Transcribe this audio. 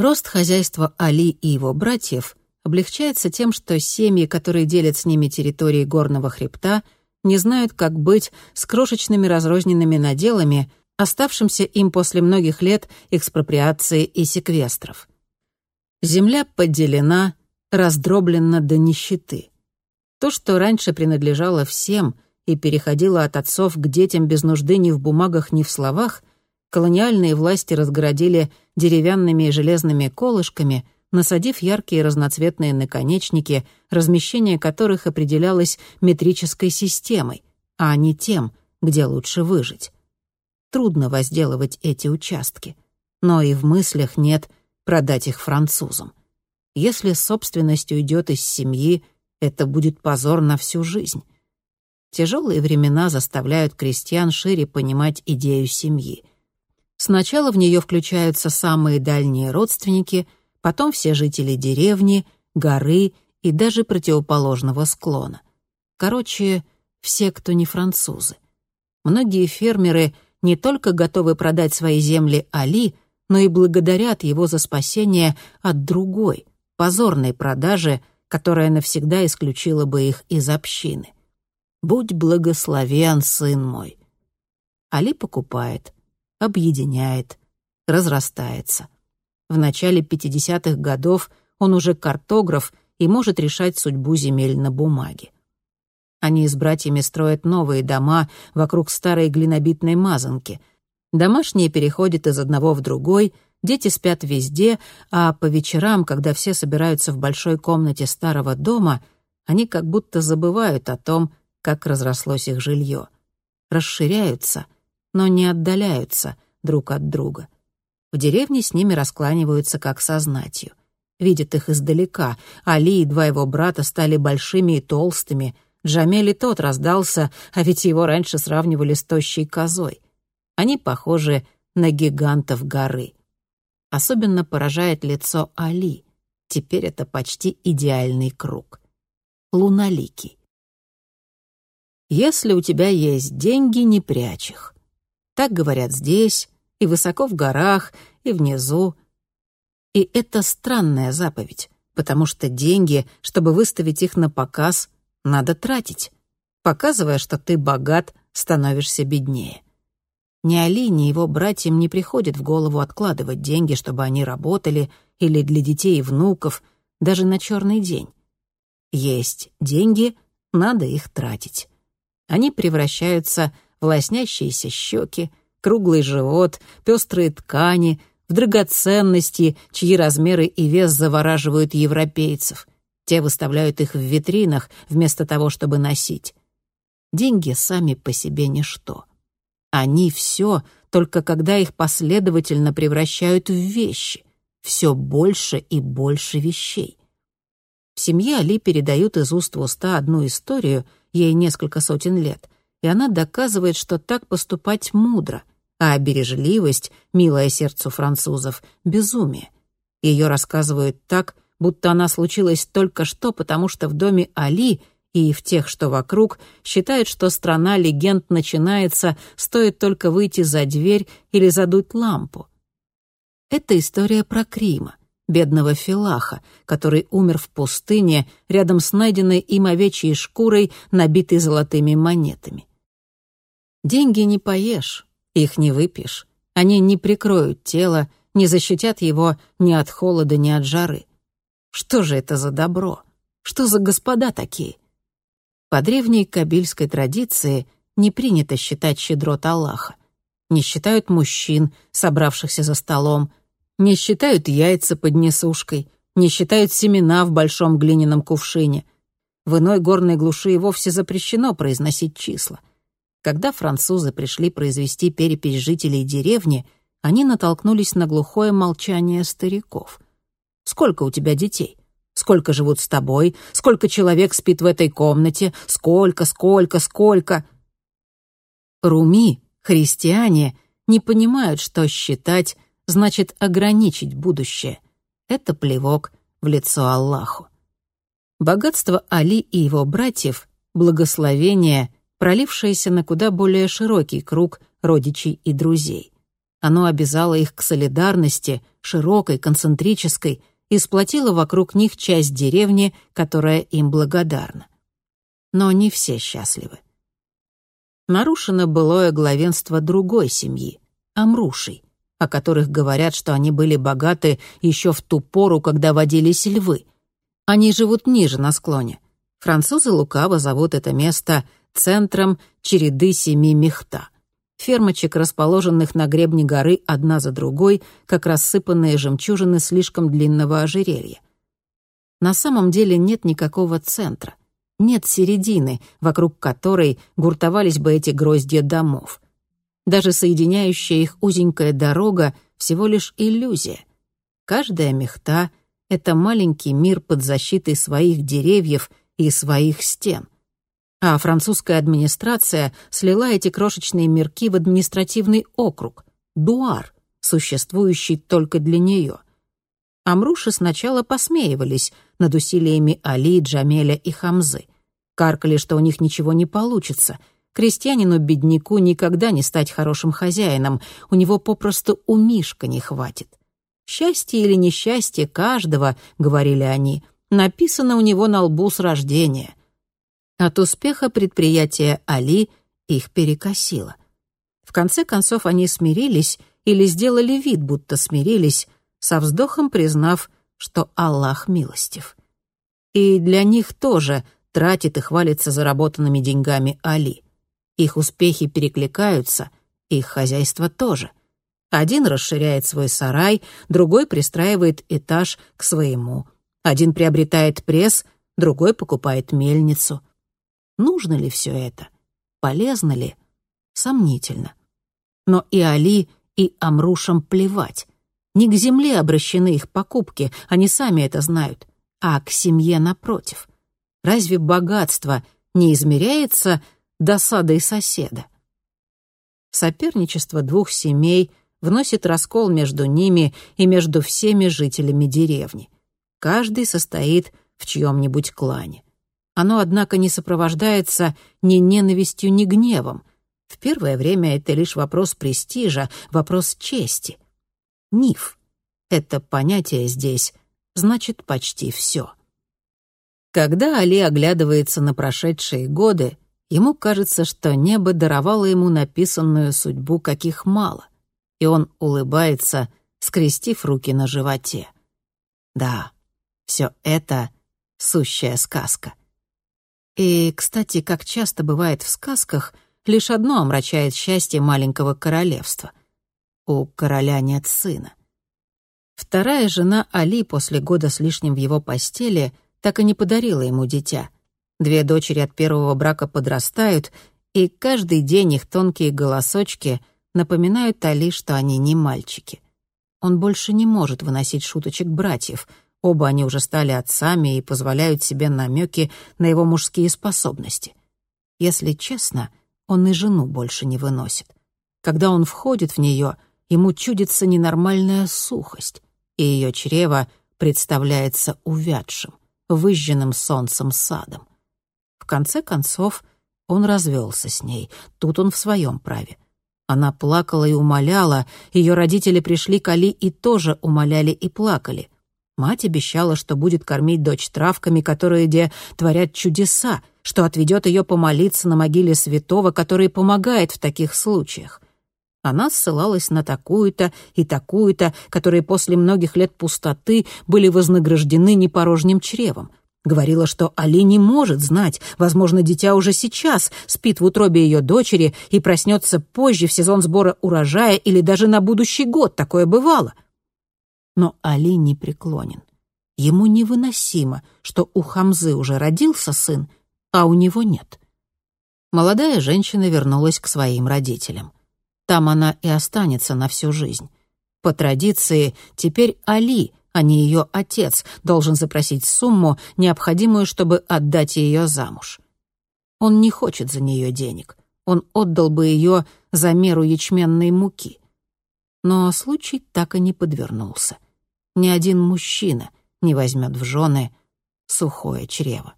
Рост хозяйства Али и его братьев облегчается тем, что семьи, которые делят с ними территории горного хребта, не знают, как быть с крошечными разрозненными наделами, оставшимся им после многих лет экспроприации и секвестров. Земля поделена, раздроблена до нищеты. То, что раньше принадлежало всем и переходило от отцов к детям без нужды ни в бумагах, ни в словах, колониальные власти разгородили деревянными и железными колышками, насадив яркие разноцветные наконечники, размещение которых определялось метрической системой, а не тем, где лучше выжить. Трудно возделывать эти участки, но и в мыслях нет продать их французам. Если собственность уйдет из семьи, это будет позор на всю жизнь. Тяжелые времена заставляют крестьян шире понимать идею семьи. Сначала в нее включаются самые дальние родственники, потом все жители деревни, горы и даже противоположного склона. Короче, все, кто не французы. Многие фермеры не только готовы продать свои земли Али, но и благодарят его за спасение от другой, позорной продажи, которая навсегда исключила бы их из общины. «Будь благословен, сын мой». Али покупает — объединяет, разрастается. В начале 50-х годов он уже картограф и может решать судьбу земель на бумаге. Они с братьями строят новые дома вокруг старой глинобитной мазанки. Домашние переходят из одного в другой, дети спят везде, а по вечерам, когда все собираются в большой комнате старого дома, они как будто забывают о том, как разрослось их жилье. Расширяются — но не отдаляются друг от друга. В деревне с ними раскланиваются как со знатью. Видят их издалека. Али и два его брата стали большими и толстыми. Джамель и тот раздался, а ведь его раньше сравнивали с тощей козой. Они похожи на гигантов горы. Особенно поражает лицо Али. Теперь это почти идеальный круг. Луналикий. Если у тебя есть деньги, не прячь их. Так говорят здесь, и высоко в горах, и внизу. И это странная заповедь, потому что деньги, чтобы выставить их на показ, надо тратить. Показывая, что ты богат, становишься беднее. Ни Али, ни его братьям не приходит в голову откладывать деньги, чтобы они работали, или для детей и внуков, даже на черный день. Есть деньги, надо их тратить. Они превращаются в лоснящиеся щеки, круглый живот, пестрые ткани, в драгоценности, чьи размеры и вес завораживают европейцев. Те выставляют их в витринах вместо того, чтобы носить. Деньги сами по себе ничто. Они все, только когда их последовательно превращают в вещи. Все больше и больше вещей. В семье Али передают из уст в уста одну историю, ей несколько сотен лет — и она доказывает, что так поступать мудро, а бережливость, милая сердцу французов, — безумие. Ее рассказывают так, будто она случилась только что, потому что в доме Али и в тех, что вокруг, считают, что страна легенд начинается, стоит только выйти за дверь или задуть лампу. Это история про Крима, бедного Филаха, который умер в пустыне рядом с найденной им овечьей шкурой, набитой золотыми монетами. Деньги не поешь, их не выпьешь. Они не прикроют тело, не защитят его ни от холода, ни от жары. Что же это за добро? Что за господа такие? По древней кабильской традиции не принято считать щедрот Аллаха. Не считают мужчин, собравшихся за столом, не считают яйца под несушкой, не считают семена в большом глиняном кувшине. В иной горной глуши и вовсе запрещено произносить числа. Когда французы пришли произвести перепись жителей деревни, они натолкнулись на глухое молчание стариков. «Сколько у тебя детей? Сколько живут с тобой? Сколько человек спит в этой комнате? Сколько, сколько, сколько?» Руми, христиане, не понимают, что считать значит ограничить будущее. Это плевок в лицо Аллаху. Богатство Али и его братьев, благословение — пролившееся на куда более широкий круг родичей и друзей. Оно обязало их к солидарности, широкой, концентрической, и сплотило вокруг них часть деревни, которая им благодарна. Но не все счастливы. Нарушено былое главенство другой семьи — Амрушей, о которых говорят, что они были богаты еще в ту пору, когда водились львы. Они живут ниже на склоне. Французы лукаво зовут это место центром череды семи мехта — фермочек, расположенных на гребне горы одна за другой, как рассыпанные жемчужины слишком длинного ожерелья. На самом деле нет никакого центра, нет середины, вокруг которой гуртовались бы эти гроздья домов. Даже соединяющая их узенькая дорога — всего лишь иллюзия. Каждая мехта — это маленький мир под защитой своих деревьев и своих стен — а французская администрация слила эти крошечные мирки в административный округ — Дуар, существующий только для нее. Амруши сначала посмеивались над усилиями Али, Джамеля и Хамзы. Каркали, что у них ничего не получится. Крестьянину-бедняку никогда не стать хорошим хозяином, у него попросту у Мишка не хватит. «Счастье или несчастье каждого», — говорили они, — написано у него на лбу с рождения. От успеха предприятия Али их перекосило. В конце концов они смирились или сделали вид, будто смирились, со вздохом признав, что Аллах милостив. И для них тоже тратит и хвалится заработанными деньгами Али. Их успехи перекликаются, их хозяйство тоже. Один расширяет свой сарай, другой пристраивает этаж к своему. Один приобретает пресс, другой покупает мельницу — Нужно ли все это? Полезно ли? Сомнительно. Но и Али, и Амрушам плевать. Не к земле обращены их покупки, они сами это знают, а к семье напротив. Разве богатство не измеряется досадой соседа? Соперничество двух семей вносит раскол между ними и между всеми жителями деревни. Каждый состоит в чьем-нибудь клане. Оно, однако, не сопровождается ни ненавистью, ни гневом. В первое время это лишь вопрос престижа, вопрос чести. Ниф — это понятие здесь значит почти все. Когда Али оглядывается на прошедшие годы, ему кажется, что небо даровало ему написанную судьбу, каких мало, и он улыбается, скрестив руки на животе. Да, все это — сущая сказка. И, кстати, как часто бывает в сказках, лишь одно омрачает счастье маленького королевства. У короля нет сына. Вторая жена Али после года с лишним в его постели так и не подарила ему дитя. Две дочери от первого брака подрастают, и каждый день их тонкие голосочки напоминают Али, что они не мальчики. Он больше не может выносить шуточек братьев — Оба они уже стали отцами и позволяют себе намеки на его мужские способности. Если честно, он и жену больше не выносит. Когда он входит в нее, ему чудится ненормальная сухость, и ее чрево представляется увядшим, выжженным солнцем садом. В конце концов, он развелся с ней, тут он в своем праве. Она плакала и умоляла, ее родители пришли к Али и тоже умоляли и плакали — Мать обещала, что будет кормить дочь травками, которые где творят чудеса, что отведет ее помолиться на могиле святого, который помогает в таких случаях. Она ссылалась на такую-то и такую-то, которые после многих лет пустоты были вознаграждены непорожним чревом. Говорила, что Али не может знать, возможно, дитя уже сейчас спит в утробе ее дочери и проснется позже в сезон сбора урожая или даже на будущий год, такое бывало — но Али не преклонен. Ему невыносимо, что у Хамзы уже родился сын, а у него нет. Молодая женщина вернулась к своим родителям. Там она и останется на всю жизнь. По традиции, теперь Али, а не ее отец, должен запросить сумму, необходимую, чтобы отдать ее замуж. Он не хочет за нее денег. Он отдал бы ее за меру ячменной муки но случай так и не подвернулся. Ни один мужчина не возьмет в жены сухое чрево.